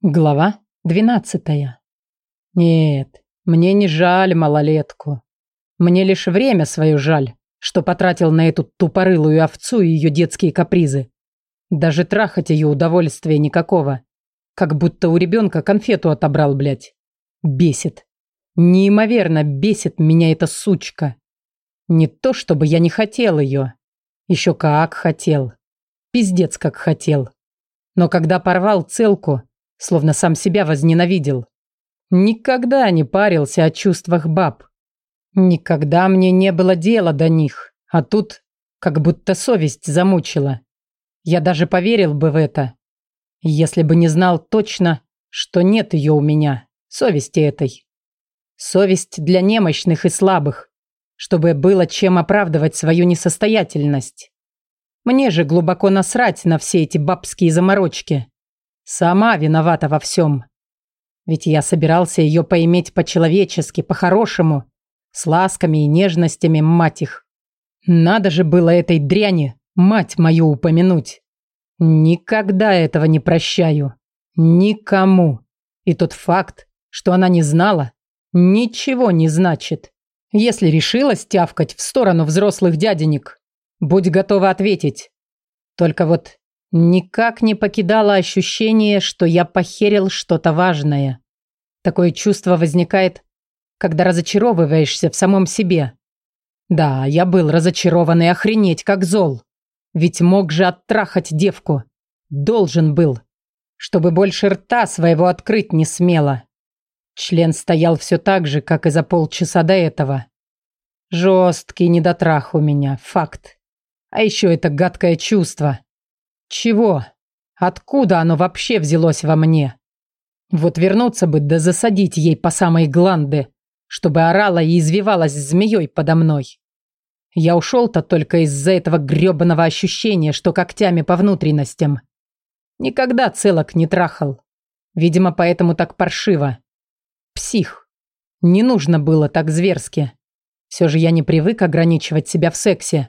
Глава двенадцатая. Нет, мне не жаль малолетку. Мне лишь время свое жаль, что потратил на эту тупорылую овцу и ее детские капризы. Даже трахать ее удовольствия никакого. Как будто у ребенка конфету отобрал, блядь. Бесит. Неимоверно бесит меня эта сучка. Не то, чтобы я не хотел ее. Еще как хотел. Пиздец, как хотел. Но когда порвал целку, словно сам себя возненавидел. Никогда не парился о чувствах баб. Никогда мне не было дела до них, а тут как будто совесть замучила. Я даже поверил бы в это, если бы не знал точно, что нет ее у меня, совести этой. Совесть для немощных и слабых, чтобы было чем оправдывать свою несостоятельность. Мне же глубоко насрать на все эти бабские заморочки. Сама виновата во всем. Ведь я собирался ее поиметь по-человечески, по-хорошему, с ласками и нежностями, мать их. Надо же было этой дряни, мать мою, упомянуть. Никогда этого не прощаю. Никому. И тот факт, что она не знала, ничего не значит. Если решилась тявкать в сторону взрослых дяденек, будь готова ответить. Только вот Никак не покидало ощущение, что я похерил что-то важное. Такое чувство возникает, когда разочаровываешься в самом себе. Да, я был разочарован и охренеть как зол. Ведь мог же оттрахать девку. Должен был. Чтобы больше рта своего открыть не смело. Член стоял все так же, как и за полчаса до этого. Жесткий недотрах у меня, факт. А еще это гадкое чувство. Чего? Откуда оно вообще взялось во мне? Вот вернуться бы да засадить ей по самой гланды, чтобы орала и извивалась змеей подо мной. Я ушел-то только из-за этого гребаного ощущения, что когтями по внутренностям. Никогда целок не трахал. Видимо, поэтому так паршиво. Псих. Не нужно было так зверски. Все же я не привык ограничивать себя в сексе.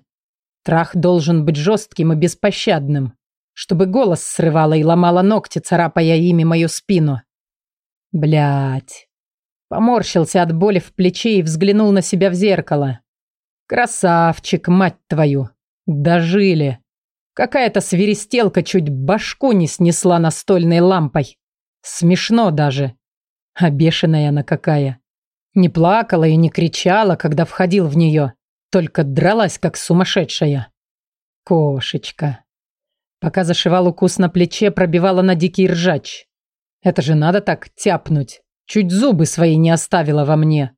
Трах должен быть жестким и беспощадным чтобы голос срывала и ломала ногти, царапая ими мою спину. Блять. Поморщился от боли в плече и взглянул на себя в зеркало. Красавчик, мать твою. Дожили. Какая-то свиристелка чуть башку не снесла настольной лампой. Смешно даже. А бешеная она какая. Не плакала и не кричала, когда входил в нее, только дралась, как сумасшедшая. Кошечка. Пока зашивал укус на плече, пробивала на дикий ржач. Это же надо так тяпнуть. Чуть зубы свои не оставила во мне.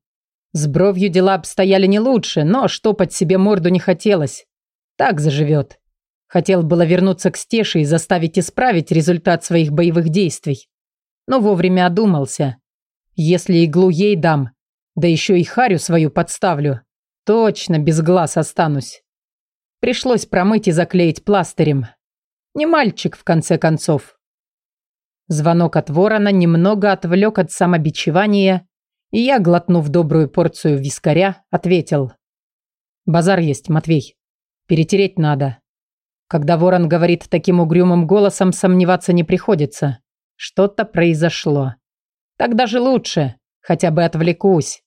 С бровью дела обстояли не лучше, но штопать себе морду не хотелось. Так заживет. Хотел было вернуться к Стеше и заставить исправить результат своих боевых действий. Но вовремя одумался. Если иглу ей дам, да еще и харю свою подставлю, точно без глаз останусь. Пришлось промыть и заклеить пластырем. Не мальчик, в конце концов. Звонок от ворона немного отвлек от самобичевания, и я, глотнув добрую порцию вискаря, ответил. «Базар есть, Матвей. Перетереть надо». Когда ворон говорит таким угрюмым голосом, сомневаться не приходится. Что-то произошло. Так даже лучше, хотя бы отвлекусь.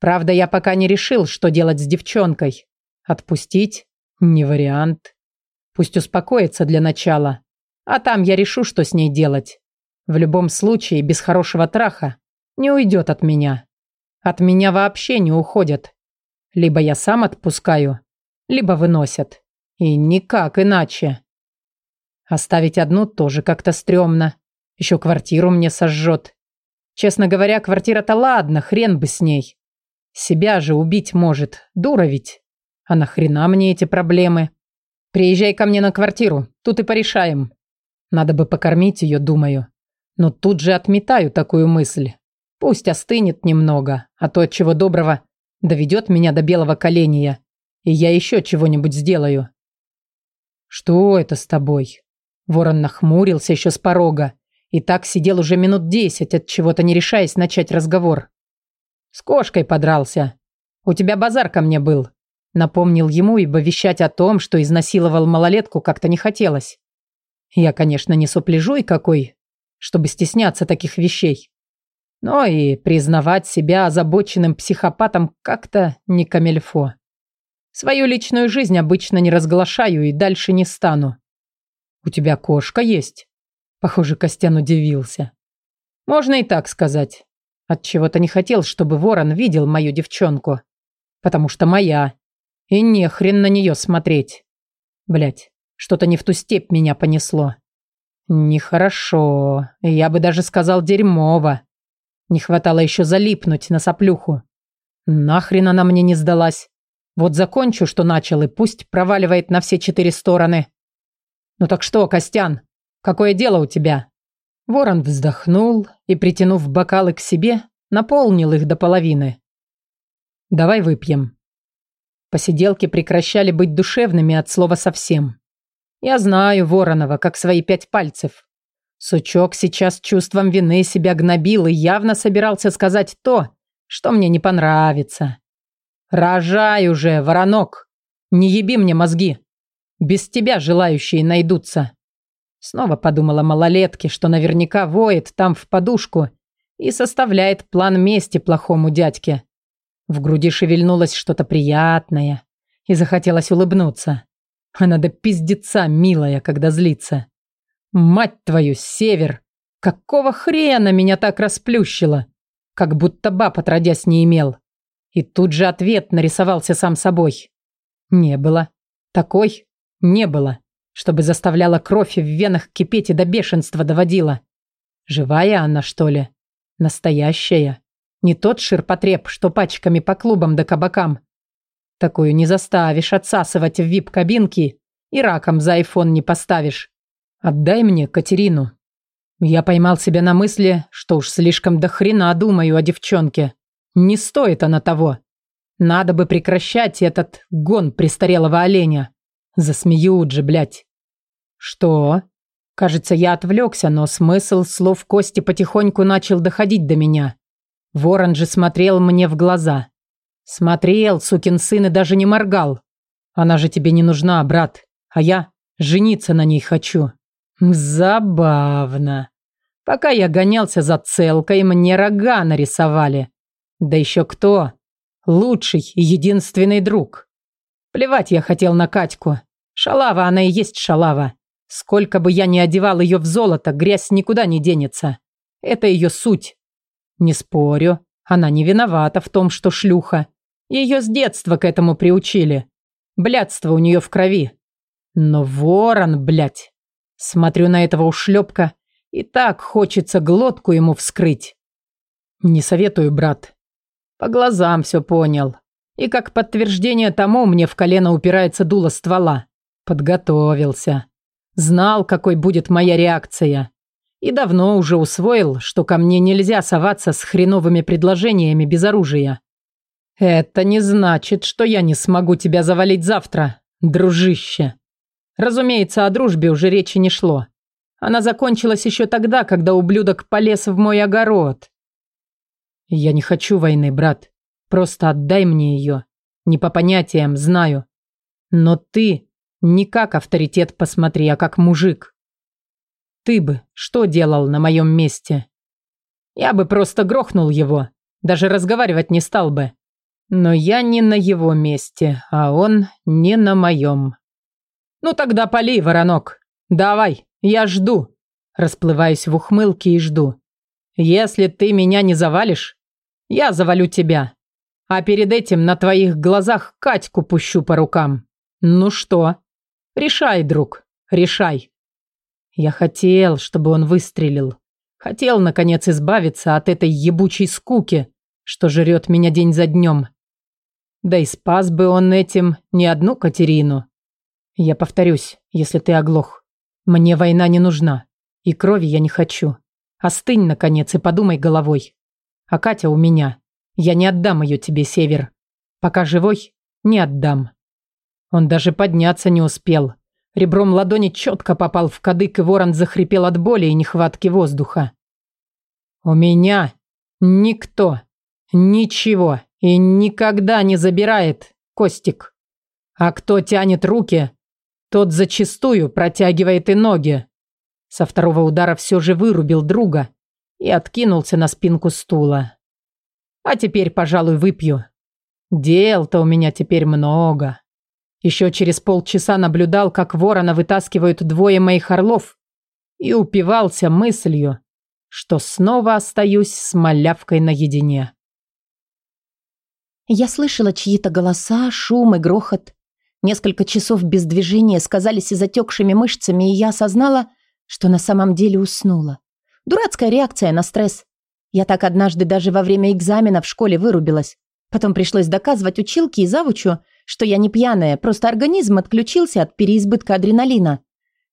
Правда, я пока не решил, что делать с девчонкой. Отпустить? Не вариант. Пусть успокоится для начала. А там я решу, что с ней делать. В любом случае, без хорошего траха не уйдет от меня. От меня вообще не уходят. Либо я сам отпускаю, либо выносят. И никак иначе. Оставить одну тоже как-то стрёмно. Еще квартиру мне сожжет. Честно говоря, квартира-то ладно, хрен бы с ней. Себя же убить может, дура ведь. А нахрена мне эти проблемы? Приезжай ко мне на квартиру, тут и порешаем. Надо бы покормить ее, думаю. Но тут же отметаю такую мысль. Пусть остынет немного, а то, чего доброго, доведет меня до белого коленя, и я еще чего-нибудь сделаю. Что это с тобой? Ворон нахмурился еще с порога и так сидел уже минут десять, от чего-то не решаясь начать разговор. С кошкой подрался. У тебя базар ко мне был. Напомнил ему, ибо вещать о том, что изнасиловал малолетку, как-то не хотелось. Я, конечно, не сопляжуй какой, чтобы стесняться таких вещей. Но и признавать себя озабоченным психопатом как-то не камельфо. Свою личную жизнь обычно не разглашаю и дальше не стану. «У тебя кошка есть?» Похоже, Костян удивился. «Можно и так сказать. Отчего-то не хотел, чтобы ворон видел мою девчонку. Потому что моя. И не хрен на нее смотреть. Блять, что-то не в ту степь меня понесло. Нехорошо. Я бы даже сказал дерьмово. Не хватало еще залипнуть на соплюху. Нахрен она мне не сдалась. Вот закончу, что начал, и пусть проваливает на все четыре стороны. Ну так что, Костян, какое дело у тебя? Ворон вздохнул и, притянув бокалы к себе, наполнил их до половины. Давай выпьем. Посиделки прекращали быть душевными от слова совсем. Я знаю Воронова, как свои пять пальцев. Сучок сейчас чувством вины себя гнобил и явно собирался сказать то, что мне не понравится. «Рожай уже, воронок! Не еби мне мозги! Без тебя желающие найдутся!» Снова подумала малолетке, что наверняка воет там в подушку и составляет план мести плохому дядьке. В груди шевельнулось что-то приятное и захотелось улыбнуться. Она до пиздеца милая, когда злится. Мать твою, север! Какого хрена меня так расплющило? Как будто баб отродясь не имел. И тут же ответ нарисовался сам собой. Не было. Такой не было, чтобы заставляла кровь в венах кипеть и до бешенства доводила. Живая она, что ли? Настоящая. Не тот ширпотреб, что пачками по клубам да кабакам. Такую не заставишь отсасывать в вип-кабинки и раком за айфон не поставишь. Отдай мне Катерину. Я поймал себя на мысли, что уж слишком до хрена думаю о девчонке. Не стоит она того. Надо бы прекращать этот гон престарелого оленя. Засмеют же, блядь. Что? Кажется, я отвлекся, но смысл слов Кости потихоньку начал доходить до меня. Ворон же смотрел мне в глаза. Смотрел, сукин сын, и даже не моргал. Она же тебе не нужна, брат. А я жениться на ней хочу. Забавно. Пока я гонялся за целкой, мне рога нарисовали. Да еще кто? Лучший и единственный друг. Плевать я хотел на Катьку. Шалава она и есть шалава. Сколько бы я ни одевал ее в золото, грязь никуда не денется. Это ее суть. Не спорю, она не виновата в том, что шлюха. Ее с детства к этому приучили. Блядство у нее в крови. Но ворон, блядь. Смотрю на этого ушлепка, и так хочется глотку ему вскрыть. Не советую, брат. По глазам все понял. И как подтверждение тому мне в колено упирается дуло ствола. Подготовился. Знал, какой будет моя реакция. И давно уже усвоил, что ко мне нельзя соваться с хреновыми предложениями без оружия. Это не значит, что я не смогу тебя завалить завтра, дружище. Разумеется, о дружбе уже речи не шло. Она закончилась еще тогда, когда ублюдок полез в мой огород. «Я не хочу войны, брат. Просто отдай мне ее. Не по понятиям, знаю. Но ты не как авторитет посмотри, а как мужик. Ты бы что делал на моем месте? Я бы просто грохнул его. Даже разговаривать не стал бы. Но я не на его месте, а он не на моем. Ну тогда пали, воронок. Давай, я жду. Расплываюсь в ухмылке и жду. Если ты меня не завалишь, я завалю тебя. А перед этим на твоих глазах Катьку пущу по рукам. Ну что? Решай, друг, решай. Я хотел, чтобы он выстрелил. Хотел, наконец, избавиться от этой ебучей скуки, что жрет меня день за днем. Да и спас бы он этим не одну Катерину. Я повторюсь, если ты оглох. Мне война не нужна, и крови я не хочу. Остынь, наконец, и подумай головой. А Катя у меня. Я не отдам ее тебе, Север. Пока живой, не отдам. Он даже подняться не успел. Ребром ладони четко попал в кадык, и ворон захрипел от боли и нехватки воздуха. «У меня никто, ничего и никогда не забирает, Костик. А кто тянет руки, тот зачастую протягивает и ноги. Со второго удара все же вырубил друга и откинулся на спинку стула. А теперь, пожалуй, выпью. Дел-то у меня теперь много. Еще через полчаса наблюдал, как ворона вытаскивают двое моих орлов и упивался мыслью, что снова остаюсь с малявкой наедине. Я слышала чьи-то голоса, шум и грохот. Несколько часов без движения сказались и затекшими мышцами, и я осознала, что на самом деле уснула. Дурацкая реакция на стресс. Я так однажды даже во время экзамена в школе вырубилась. Потом пришлось доказывать училке и завучу, что я не пьяная, просто организм отключился от переизбытка адреналина.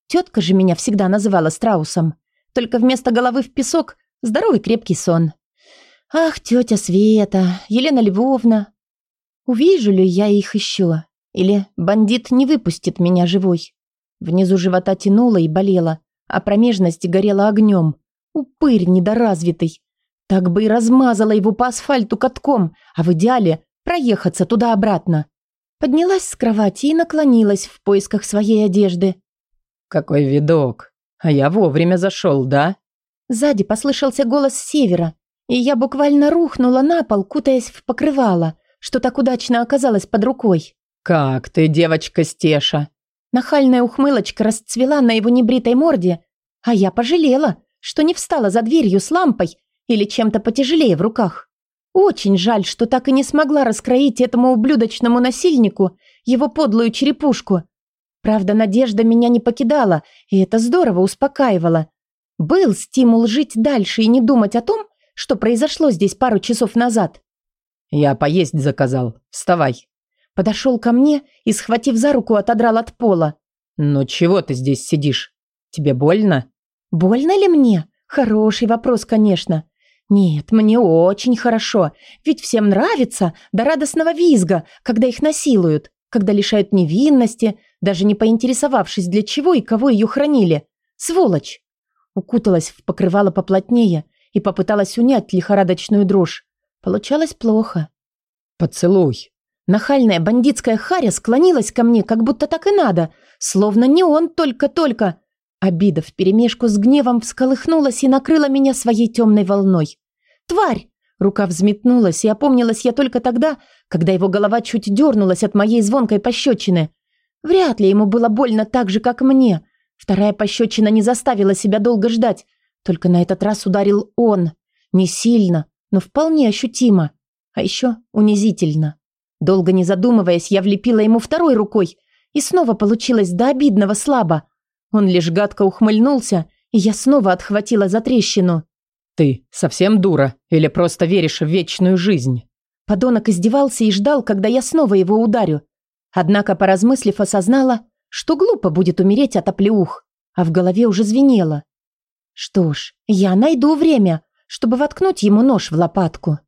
Тетка же меня всегда называла страусом. Только вместо головы в песок здоровый крепкий сон. Ах, тетя Света, Елена Львовна. Увижу ли я их еще? Или бандит не выпустит меня живой? Внизу живота тянуло и болело, а промежность горела огнем. Упырь недоразвитый. Так бы и размазала его по асфальту катком, а в идеале проехаться туда-обратно. Поднялась с кровати и наклонилась в поисках своей одежды. «Какой видок! А я вовремя зашел, да?» Сзади послышался голос с севера, и я буквально рухнула на пол, кутаясь в покрывало, что так удачно оказалось под рукой. «Как ты, девочка Стеша?» Нахальная ухмылочка расцвела на его небритой морде, а я пожалела, что не встала за дверью с лампой или чем-то потяжелее в руках. Очень жаль, что так и не смогла раскроить этому ублюдочному насильнику его подлую черепушку. Правда, надежда меня не покидала, и это здорово успокаивало. Был стимул жить дальше и не думать о том, что произошло здесь пару часов назад. «Я поесть заказал. Вставай». Подошел ко мне и, схватив за руку, отодрал от пола. «Ну чего ты здесь сидишь? Тебе больно?» «Больно ли мне? Хороший вопрос, конечно. Нет, мне очень хорошо, ведь всем нравится до радостного визга, когда их насилуют, когда лишают невинности, даже не поинтересовавшись, для чего и кого ее хранили. Сволочь!» Укуталась в покрывало поплотнее и попыталась унять лихорадочную дрожь. Получалось плохо. «Поцелуй!» Нахальная бандитская харя склонилась ко мне, как будто так и надо, словно не он только-только. Обида вперемешку с гневом всколыхнулась и накрыла меня своей темной волной. «Тварь!» Рука взметнулась, и опомнилась я только тогда, когда его голова чуть дернулась от моей звонкой пощечины. Вряд ли ему было больно так же, как мне. Вторая пощечина не заставила себя долго ждать. Только на этот раз ударил он. Не сильно, но вполне ощутимо. А еще унизительно. Долго не задумываясь, я влепила ему второй рукой, и снова получилось до обидного слабо. Он лишь гадко ухмыльнулся, и я снова отхватила за трещину. «Ты совсем дура или просто веришь в вечную жизнь?» Подонок издевался и ждал, когда я снова его ударю. Однако, поразмыслив, осознала, что глупо будет умереть от оплеух, а в голове уже звенело. Что ж, я найду время, чтобы воткнуть ему нож в лопатку.